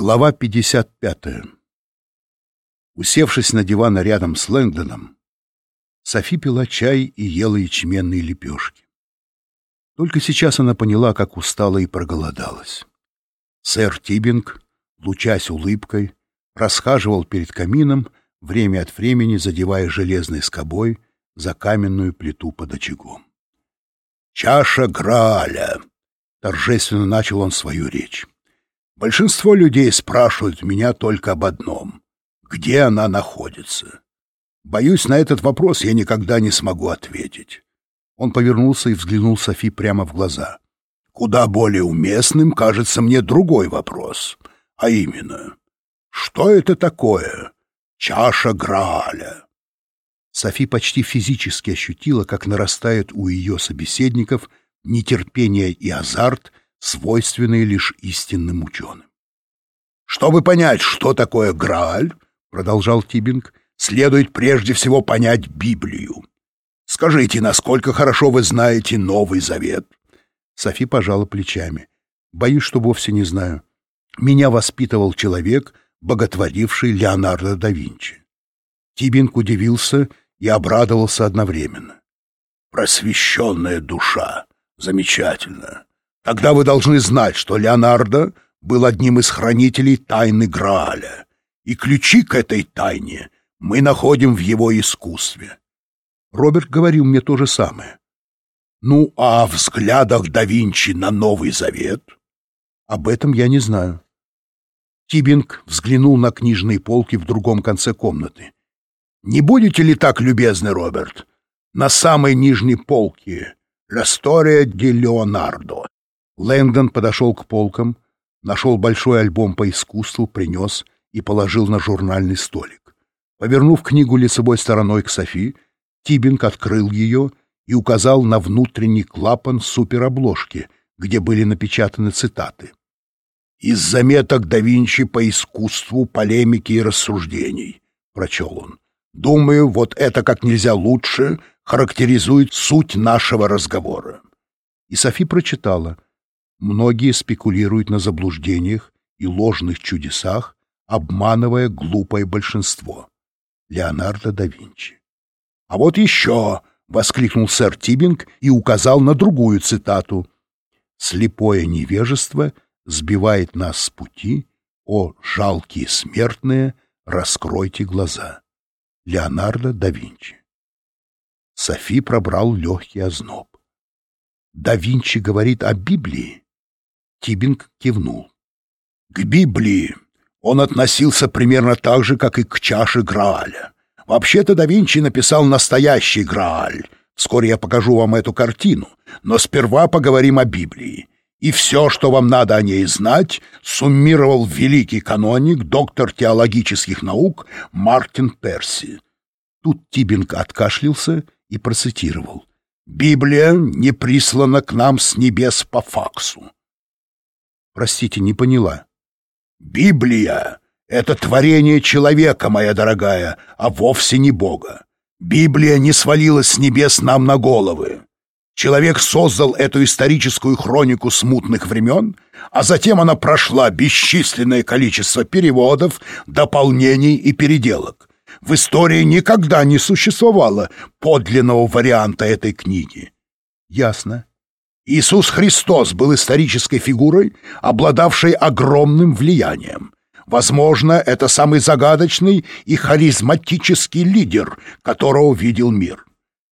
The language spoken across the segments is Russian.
Глава 55. Усевшись на диван рядом с Лэнгдоном, Софи пила чай и ела ячменные лепешки. Только сейчас она поняла, как устала и проголодалась. Сэр Тибинг, лучась улыбкой, расхаживал перед камином, время от времени задевая железной скобой за каменную плиту под очагом. «Чаша Грааля!» — торжественно начал он свою речь. Большинство людей спрашивают меня только об одном — где она находится? Боюсь, на этот вопрос я никогда не смогу ответить. Он повернулся и взглянул Софи прямо в глаза. Куда более уместным кажется мне другой вопрос, а именно, что это такое чаша Грааля? Софи почти физически ощутила, как нарастает у ее собеседников нетерпение и азарт — свойственные лишь истинным ученым. «Чтобы понять, что такое Грааль, — продолжал Тибинг, — следует прежде всего понять Библию. Скажите, насколько хорошо вы знаете Новый Завет?» Софи пожала плечами. «Боюсь, что вовсе не знаю. Меня воспитывал человек, боготворивший Леонардо да Винчи». Тибинг удивился и обрадовался одновременно. «Просвещенная душа! Замечательно! Тогда вы должны знать, что Леонардо был одним из хранителей тайны Грааля, и ключи к этой тайне мы находим в его искусстве. Роберт говорил мне то же самое. Ну, а о взглядах да Винчи на Новый Завет? Об этом я не знаю. Тибинг взглянул на книжные полки в другом конце комнаты. «Не будете ли так любезны, Роберт? На самой нижней полке «Ла Стория ди Леонардо». Лэнгдон подошел к полкам, нашел большой альбом по искусству, принес и положил на журнальный столик. Повернув книгу лицевой стороной к Софи, Тибинг открыл ее и указал на внутренний клапан суперобложки, где были напечатаны цитаты. «Из заметок да Винчи по искусству, полемики и рассуждений», — прочел он. «Думаю, вот это как нельзя лучше характеризует суть нашего разговора». И Софи прочитала — Многие спекулируют на заблуждениях и ложных чудесах, обманывая глупое большинство. Леонардо да Винчи. «А вот еще!» — воскликнул сэр Тибинг и указал на другую цитату. «Слепое невежество сбивает нас с пути. О, жалкие смертные, раскройте глаза!» Леонардо да Винчи. Софи пробрал легкий озноб. Да Винчи говорит о Библии. Тибинг кивнул. К Библии он относился примерно так же, как и к чаше Грааля. Вообще-то да Винчи написал настоящий Грааль. Вскоре я покажу вам эту картину, но сперва поговорим о Библии. И все, что вам надо о ней знать, суммировал великий каноник, доктор теологических наук Мартин Перси. Тут Тибинг откашлялся и процитировал. «Библия не прислана к нам с небес по факсу. Простите, не поняла. Библия — это творение человека, моя дорогая, а вовсе не Бога. Библия не свалилась с небес нам на головы. Человек создал эту историческую хронику смутных времен, а затем она прошла бесчисленное количество переводов, дополнений и переделок. В истории никогда не существовало подлинного варианта этой книги. Ясно. Иисус Христос был исторической фигурой, обладавшей огромным влиянием. Возможно, это самый загадочный и харизматический лидер, которого видел мир.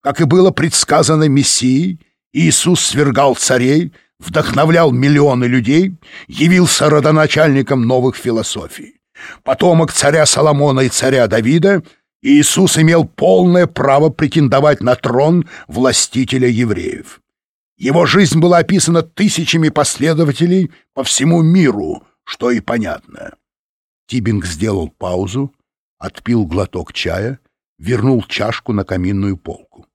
Как и было предсказано Мессией, Иисус свергал царей, вдохновлял миллионы людей, явился родоначальником новых философий. Потомок царя Соломона и царя Давида, Иисус имел полное право претендовать на трон властителя евреев. Его жизнь была описана тысячами последователей по всему миру, что и понятно. Тибинг сделал паузу, отпил глоток чая, вернул чашку на каминную полку.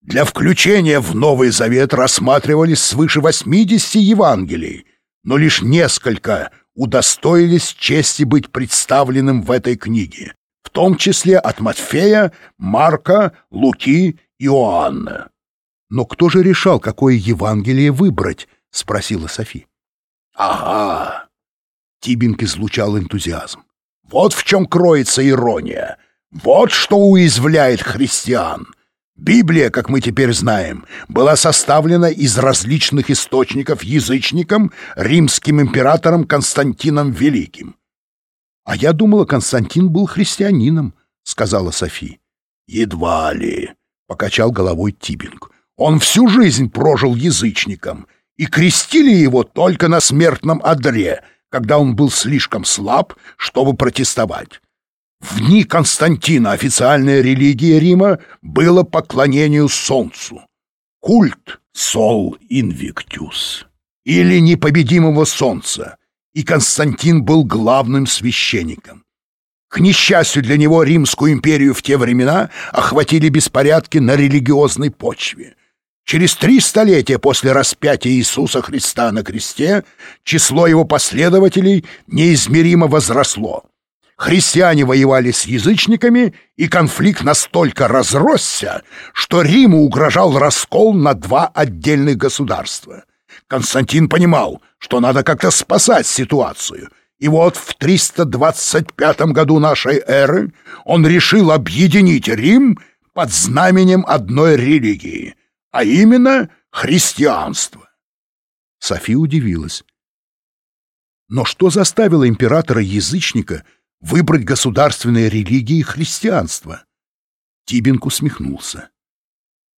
Для включения в Новый Завет рассматривались свыше 80 Евангелий, но лишь несколько удостоились чести быть представленным в этой книге, в том числе от Матфея, Марка, Луки Иоанна. «Но кто же решал, какое Евангелие выбрать?» — спросила Софи. «Ага! Тибинг излучал энтузиазм. Вот в чем кроется ирония. Вот что уязвляет христиан. Библия, как мы теперь знаем, была составлена из различных источников язычником, римским императором Константином Великим. «А я думала, Константин был христианином», — сказала Софи. «Едва ли», — покачал головой Тибинг. «Он всю жизнь прожил язычником, и крестили его только на смертном одре, когда он был слишком слаб, чтобы протестовать. В дни Константина официальная религия Рима была поклонению солнцу. Культ Сол Инвиктюс или непобедимого солнца, и Константин был главным священником. К несчастью для него Римскую империю в те времена охватили беспорядки на религиозной почве. Через три столетия после распятия Иисуса Христа на кресте число его последователей неизмеримо возросло. Христиане воевали с язычниками, и конфликт настолько разросся, что Риму угрожал раскол на два отдельных государства. Константин понимал, что надо как-то спасать ситуацию, и вот в 325 году нашей эры он решил объединить Рим под знаменем одной религии, а именно христианство. София удивилась. Но что заставило императора-язычника — выбрать государственные религии христианство. Тибинг усмехнулся.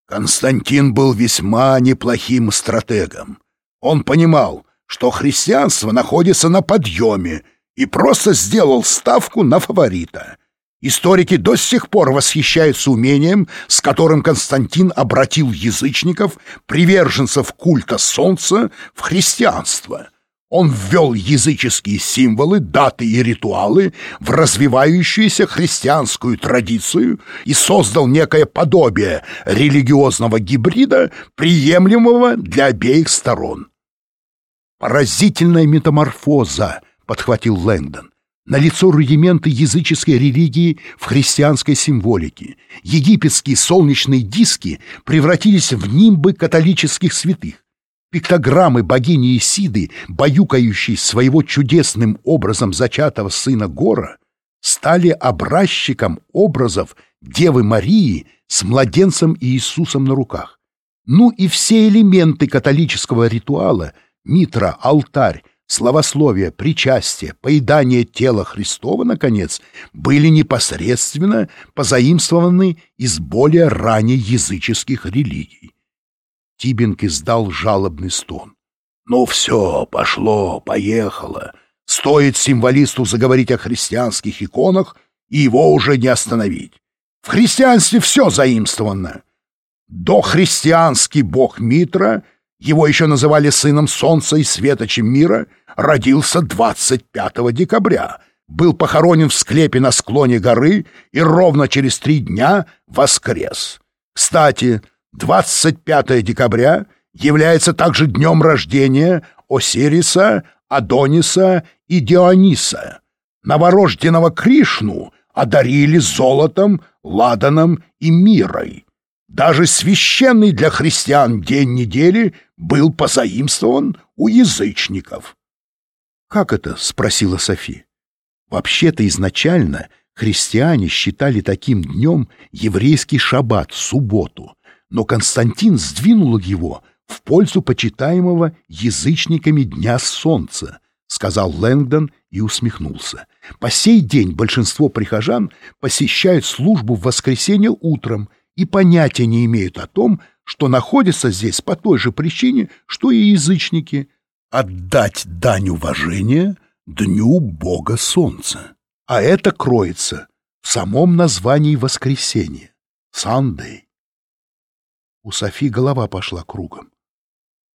Константин был весьма неплохим стратегом. Он понимал, что христианство находится на подъеме, и просто сделал ставку на фаворита. Историки до сих пор восхищаются умением, с которым Константин обратил язычников, приверженцев культа солнца, в христианство. Он ввел языческие символы, даты и ритуалы в развивающуюся христианскую традицию и создал некое подобие религиозного гибрида, приемлемого для обеих сторон. «Поразительная метаморфоза», — подхватил Лэнгдон. Налицо рудименты языческой религии в христианской символике. Египетские солнечные диски превратились в нимбы католических святых. Пиктограммы богини Исиды, баюкающей своего чудесным образом зачатого сына Гора, стали образчиком образов Девы Марии с младенцем Иисусом на руках. Ну и все элементы католического ритуала — митра, алтарь, словословие, причастие, поедание тела Христова, наконец, были непосредственно позаимствованы из более ранних языческих религий. Тибинг издал жалобный стон. «Ну все, пошло, поехало. Стоит символисту заговорить о христианских иконах, и его уже не остановить. В христианстве все заимствовано. Дохристианский бог Митра, его еще называли сыном солнца и светочем мира, родился 25 декабря, был похоронен в склепе на склоне горы и ровно через три дня воскрес. Кстати, 25 декабря является также днем рождения Осириса, Адониса и Диониса. Новорожденного Кришну одарили золотом, ладаном и мирой. Даже священный для христиан день недели был позаимствован у язычников. «Как это?» — спросила Софи. «Вообще-то изначально христиане считали таким днем еврейский шаббат, субботу, но Константин сдвинул его в пользу почитаемого язычниками Дня Солнца, сказал Лэнгдон и усмехнулся. По сей день большинство прихожан посещают службу в воскресенье утром и понятия не имеют о том, что находятся здесь по той же причине, что и язычники — отдать дань уважения Дню Бога Солнца. А это кроется в самом названии воскресенья — Sunday. У Софи голова пошла кругом.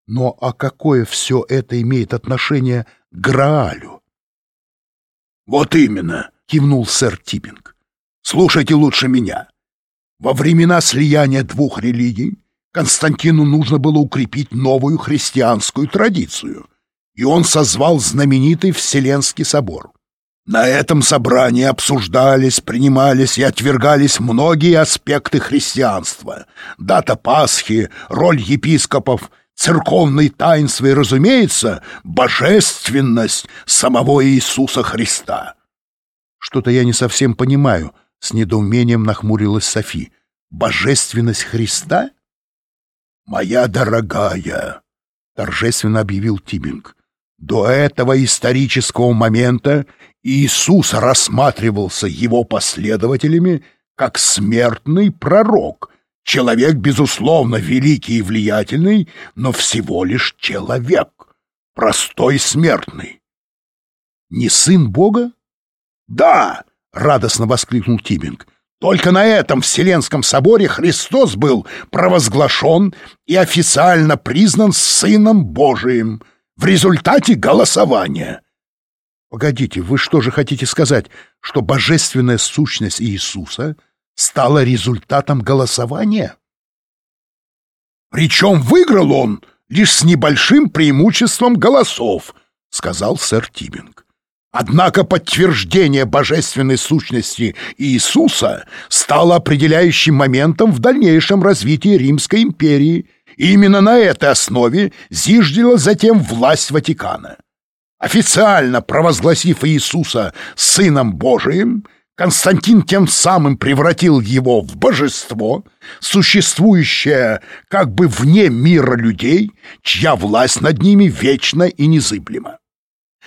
Но а какое все это имеет отношение к Граалю? «Вот именно!» — кивнул сэр Типпинг. «Слушайте лучше меня. Во времена слияния двух религий Константину нужно было укрепить новую христианскую традицию, и он созвал знаменитый Вселенский собор. На этом собрании обсуждались, принимались и отвергались многие аспекты христианства. Дата Пасхи, роль епископов, церковной таинства и, разумеется, божественность самого Иисуса Христа. Что-то я не совсем понимаю, с недоумением нахмурилась Софи. Божественность Христа? Моя дорогая, торжественно объявил Тибинг. До этого исторического момента Иисус рассматривался его последователями как смертный пророк, человек, безусловно, великий и влиятельный, но всего лишь человек, простой смертный. Не сын Бога? Да, радостно воскликнул Тибинг. Только на этом Вселенском соборе Христос был провозглашен и официально признан Сыном Божиим в результате голосования. Погодите, вы что же хотите сказать, что божественная сущность Иисуса стала результатом голосования? Причем выиграл он лишь с небольшим преимуществом голосов, сказал сэр Тибинг. Однако подтверждение божественной сущности Иисуса стало определяющим моментом в дальнейшем развитии Римской империи, и именно на этой основе зиждила затем власть Ватикана. Официально провозгласив Иисуса Сыном Божиим, Константин тем самым превратил его в божество, существующее как бы вне мира людей, чья власть над ними вечна и незыблема.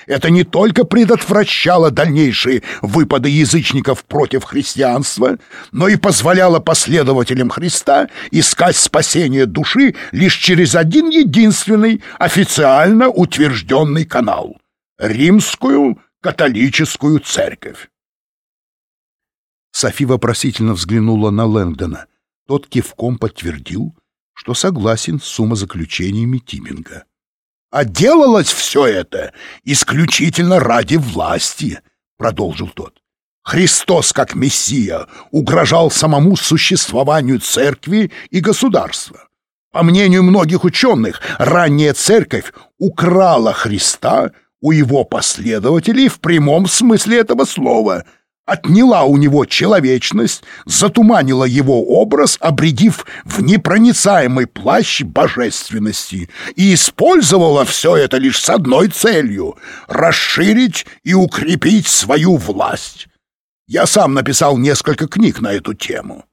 Это не только предотвращало дальнейшие выпады язычников против христианства, но и позволяло последователям Христа искать спасение души лишь через один единственный официально утвержденный канал — Римскую католическую церковь. Софи вопросительно взглянула на Лэнгдона. Тот кивком подтвердил, что согласен с умозаключениями Тиминга. А делалось все это исключительно ради власти, продолжил тот. Христос, как Мессия, угрожал самому существованию церкви и государства. По мнению многих ученых, ранняя церковь украла Христа у его последователей в прямом смысле этого слова — отняла у него человечность, затуманила его образ, обредив в непроницаемый плащ божественности и использовала все это лишь с одной целью — расширить и укрепить свою власть. Я сам написал несколько книг на эту тему.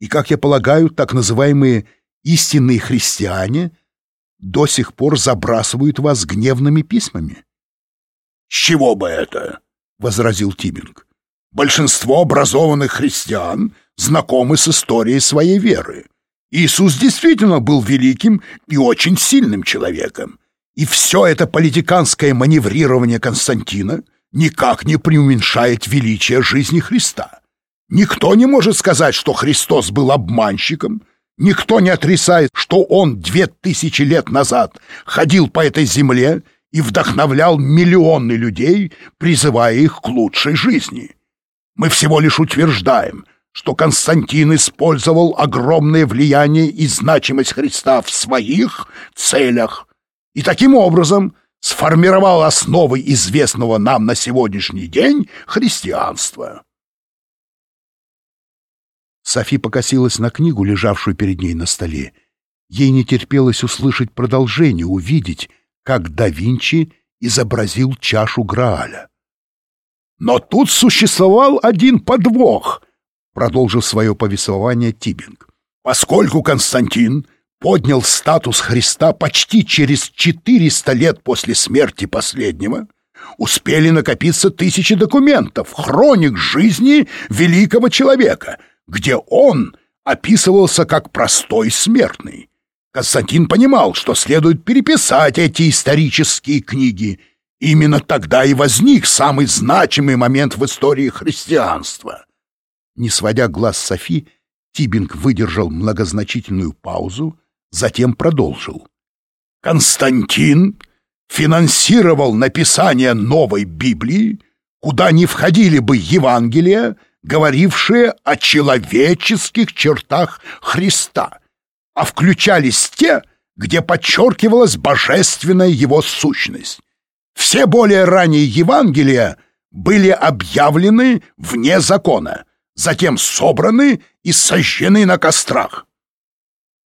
И, как я полагаю, так называемые истинные христиане до сих пор забрасывают вас гневными письмами. С чего бы это? — возразил Тибинг. «Большинство образованных христиан знакомы с историей своей веры. Иисус действительно был великим и очень сильным человеком. И все это политиканское маневрирование Константина никак не преуменьшает величие жизни Христа. Никто не может сказать, что Христос был обманщиком, никто не отрицает, что он две тысячи лет назад ходил по этой земле и вдохновлял миллионы людей, призывая их к лучшей жизни. Мы всего лишь утверждаем, что Константин использовал огромное влияние и значимость Христа в своих целях и таким образом сформировал основы известного нам на сегодняшний день христианства. Софи покосилась на книгу, лежавшую перед ней на столе. Ей не терпелось услышать продолжение, увидеть, как да Винчи изобразил чашу Грааля. «Но тут существовал один подвох», — продолжил свое повествование Тибинг. «Поскольку Константин поднял статус Христа почти через 400 лет после смерти последнего, успели накопиться тысячи документов, хроник жизни великого человека, где он описывался как простой смертный. Константин понимал, что следует переписать эти исторические книги. Именно тогда и возник самый значимый момент в истории христианства. Не сводя глаз Софи, Тибинг выдержал многозначительную паузу, затем продолжил. Константин финансировал написание новой Библии, куда не входили бы Евангелия, говорившие о человеческих чертах Христа — а включались те, где подчеркивалась божественная его сущность. Все более ранние Евангелия были объявлены вне закона, затем собраны и сожжены на кострах.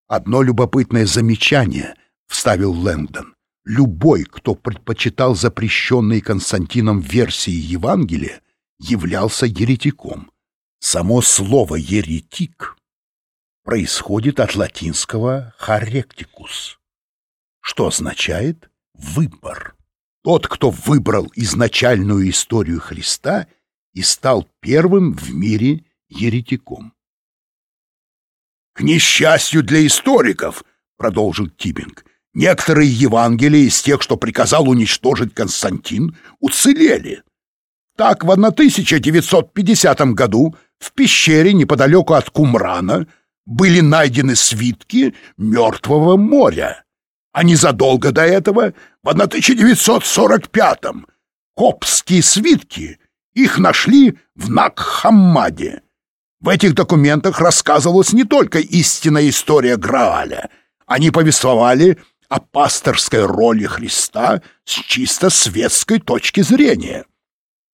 Одно любопытное замечание, вставил Лэнгдон. Любой, кто предпочитал запрещенные Константином версии Евангелия, являлся еретиком. Само слово «еретик» происходит от латинского «харектикус», что означает «выбор». Тот, кто выбрал изначальную историю Христа и стал первым в мире еретиком. «К несчастью для историков», — продолжил Тибинг, «некоторые Евангелия из тех, что приказал уничтожить Константин, уцелели. Так, в 1950 году в пещере неподалеку от Кумрана были найдены свитки Мертвого моря. А незадолго до этого, в 1945-м, копские свитки их нашли в Накхаммаде. В этих документах рассказывалась не только истинная история Грааля. Они повествовали о пасторской роли Христа с чисто светской точки зрения.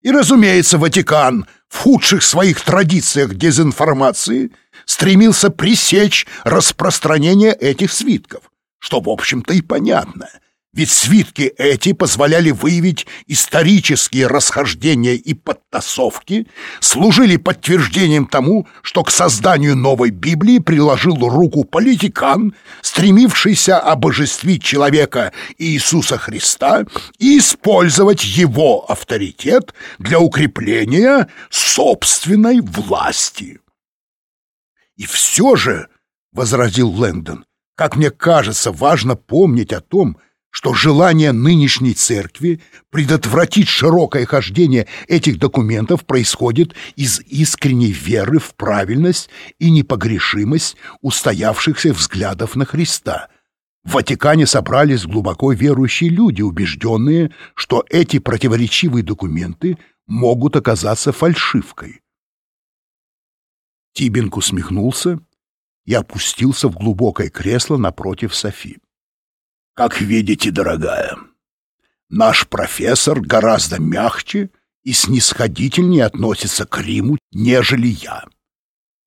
И, разумеется, Ватикан в худших своих традициях дезинформации стремился пресечь распространение этих свитков, что, в общем-то, и понятно — ведь свитки эти позволяли выявить исторические расхождения и подтасовки, служили подтверждением тому, что к созданию новой Библии приложил руку политикан, стремившийся обожествить человека Иисуса Христа и использовать его авторитет для укрепления собственной власти. «И все же, — возразил Лэндон, — как мне кажется, важно помнить о том, что желание нынешней церкви предотвратить широкое хождение этих документов происходит из искренней веры в правильность и непогрешимость устоявшихся взглядов на Христа. В Ватикане собрались глубоко верующие люди, убежденные, что эти противоречивые документы могут оказаться фальшивкой. Тибинг усмехнулся и опустился в глубокое кресло напротив Софи. Как видите, дорогая, наш профессор гораздо мягче и снисходительнее относится к Риму, нежели я.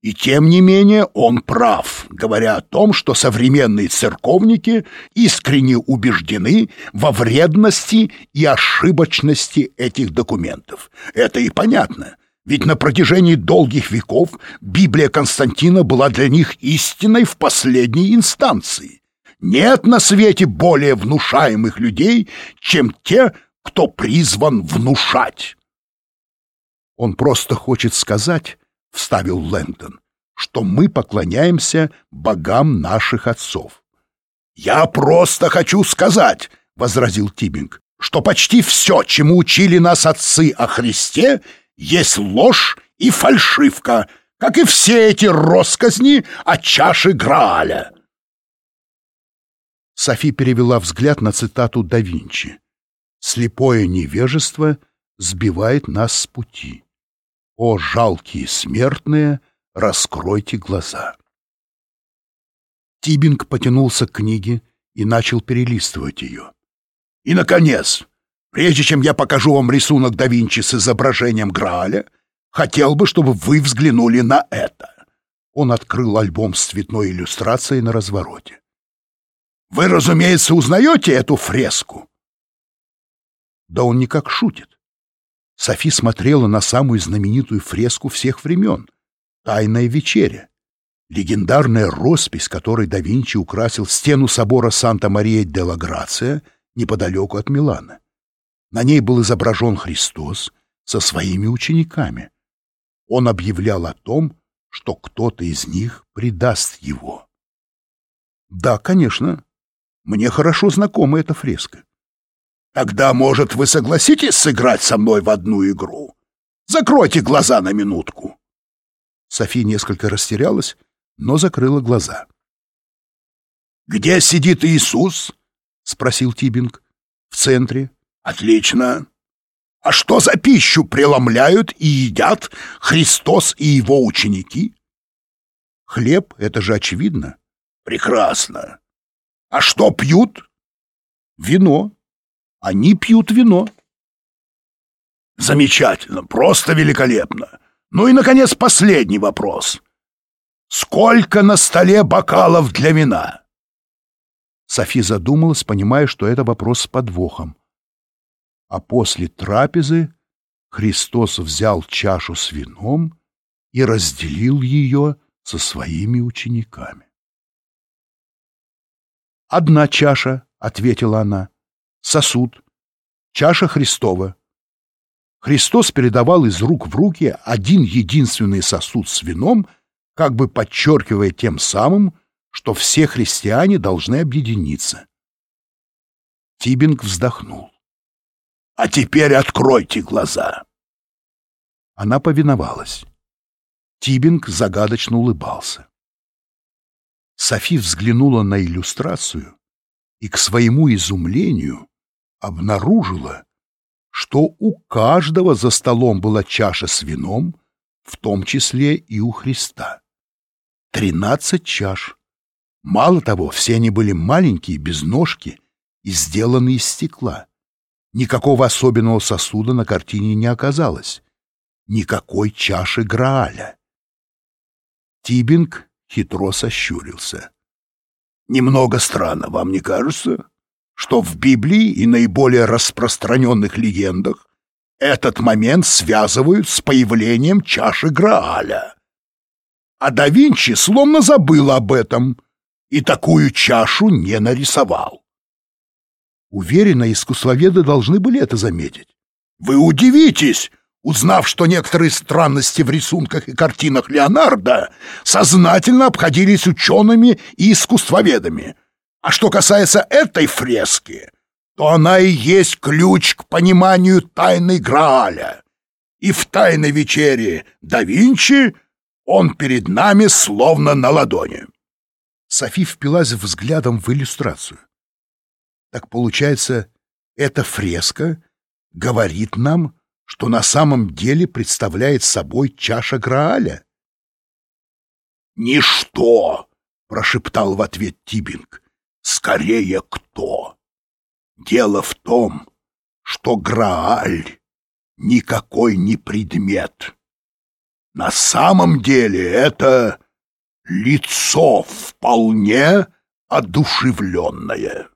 И тем не менее он прав, говоря о том, что современные церковники искренне убеждены во вредности и ошибочности этих документов. Это и понятно, ведь на протяжении долгих веков Библия Константина была для них истиной в последней инстанции. Нет на свете более внушаемых людей, чем те, кто призван внушать. Он просто хочет сказать, — вставил Лэндон, — что мы поклоняемся богам наших отцов. «Я просто хочу сказать», — возразил Тибинг, «что почти все, чему учили нас отцы о Христе, есть ложь и фальшивка, как и все эти росказни о чаше Грааля». Софи перевела взгляд на цитату да Винчи. «Слепое невежество сбивает нас с пути. О, жалкие смертные, раскройте глаза!» Тибинг потянулся к книге и начал перелистывать ее. «И, наконец, прежде чем я покажу вам рисунок да Винчи с изображением Грааля, хотел бы, чтобы вы взглянули на это». Он открыл альбом с цветной иллюстрацией на развороте. Вы, разумеется, узнаете эту фреску? Да он никак шутит. Софи смотрела на самую знаменитую фреску всех времен — «Тайная вечеря». Легендарная роспись, которой да Винчи украсил стену собора Санта-Мария-де-ла-Грация неподалеку от Милана. На ней был изображен Христос со своими учениками. Он объявлял о том, что кто-то из них предаст его. Да, конечно, мне хорошо знакома эта фреска. Тогда, может, вы согласитесь сыграть со мной в одну игру? Закройте глаза на минутку. София несколько растерялась, но закрыла глаза. «Где сидит Иисус?» — спросил Тибинг. «В центре». «Отлично. А что за пищу преломляют и едят Христос и его ученики?» «Хлеб — это же очевидно». «Прекрасно. А что пьют? Вино. Они пьют вино. Замечательно, просто великолепно. Ну и, наконец, последний вопрос. Сколько на столе бокалов для вина?» Софи задумалась, понимая, что это вопрос с подвохом. А после трапезы Христос взял чашу с вином и разделил ее со своими учениками. «Одна чаша», — ответила она, — «сосуд, чаша Христова». Христос передавал из рук в руки один единственный сосуд с вином, как бы подчеркивая тем самым, что все христиане должны объединиться. Тибинг вздохнул. «А теперь откройте глаза!» Она повиновалась. Тибинг загадочно улыбался. Софи взглянула на иллюстрацию и, к своему изумлению, обнаружила, что у каждого за столом была чаша с вином, в том числе и у Христа. Тринадцать чаш. Мало того, все они были маленькие, без ножки и сделаны из стекла. Никакого особенного сосуда на картине не оказалось. Никакой чаши Грааля. Тибинг хитро сощурился. «Немного странно, вам не кажется, что в Библии и наиболее распространенных легендах этот момент связывают с появлением чаши Грааля? А да Винчи словно забыл об этом и такую чашу не нарисовал. Уверенно, искусствоведы должны были это заметить. Вы удивитесь, узнав, что некоторые странности в рисунках и картинах Леонардо сознательно обходились учеными и искусствоведами. А что касается этой фрески, то она и есть ключ к пониманию тайны Грааля. И в «Тайной вечере» да Винчи он перед нами словно на ладони. Софи впилась взглядом в иллюстрацию. Так получается, эта фреска говорит нам, что на самом деле представляет собой чаша Грааля? «Ничто!» — прошептал в ответ Тибинг. «Скорее кто? Дело в том, что Грааль никакой не предмет. На самом деле это лицо вполне одушевленное».